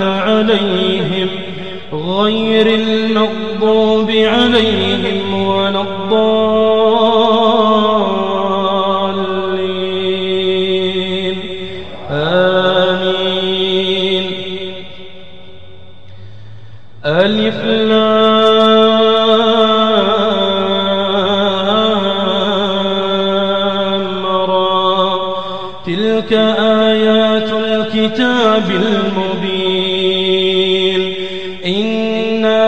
أنعمت عليهم غير المغضوب عليهم ولا الضالين. آمين. ألف لام تلك آيات الكتاب المبين. إنا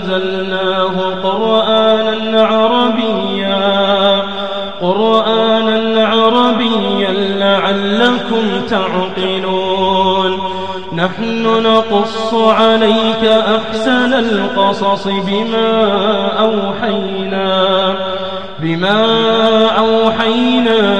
أنزلناه قرآنا عربيا. قرآنا عربيا لعلكم تعقلون. نحن نقص عليك أحسن القصص بما أوحينا بما أوحينا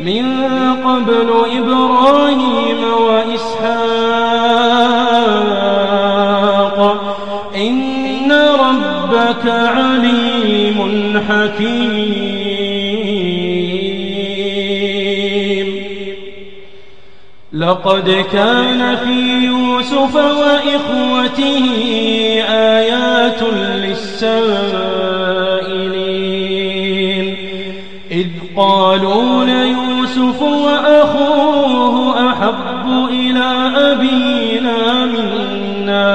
من قبل إبراهيم وإسحاق. إن ربك عليم حكيم. لقد كان في يوسف وإخوته قالوا ليوسف وأخوه أحب إلى أبينا منا.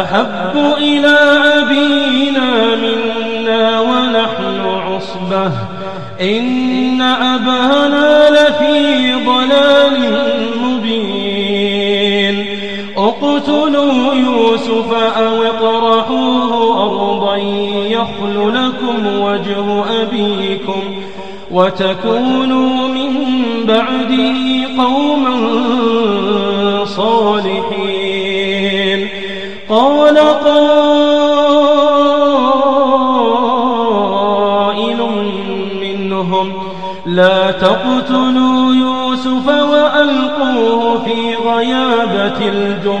أحب إلى أبينا منا ونحن عصبة. إن أبانا لفي ضلال مبين. اقتلوا يوسف أو اطرحوه أرضا يخل لكم وجه أبيكم. وتكونوا من بعده قوما صالحين. قال قائل منهم لا تقتلوا يوسف وألقوه في غيابة الجب.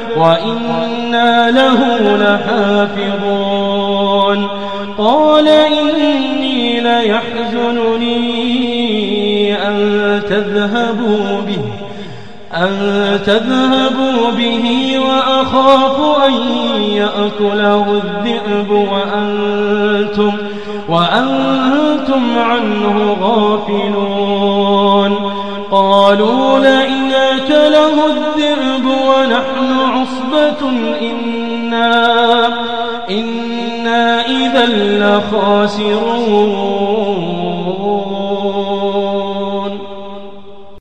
وإنا له لحافظون. قال إني ليحزنني أن تذهبوا به أن تذهبوا به وأخاف أن يأكله الذئب وأنتم, وأنتم عنه غافلون. قالوا لئن أكله الذئب ونحن إنا, إنا إذا لخاسرون.